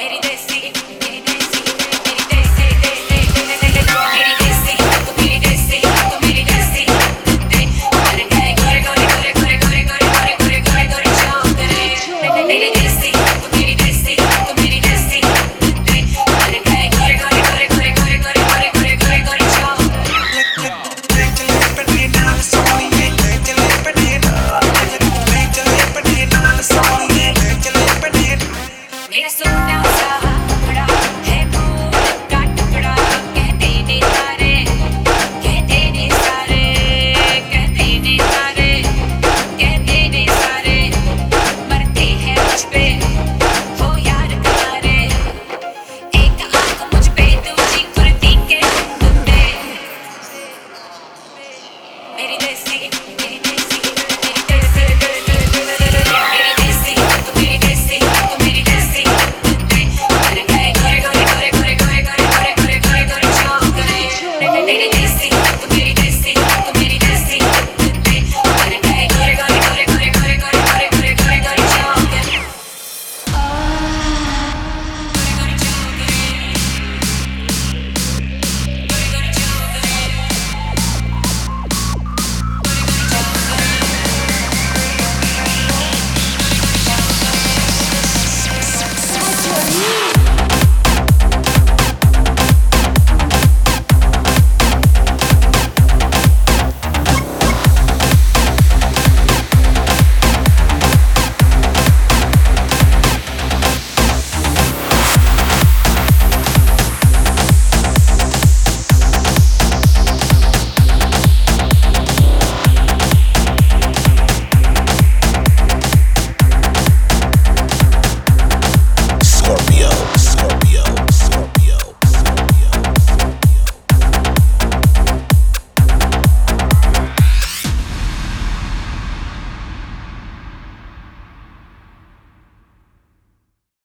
Mayday City.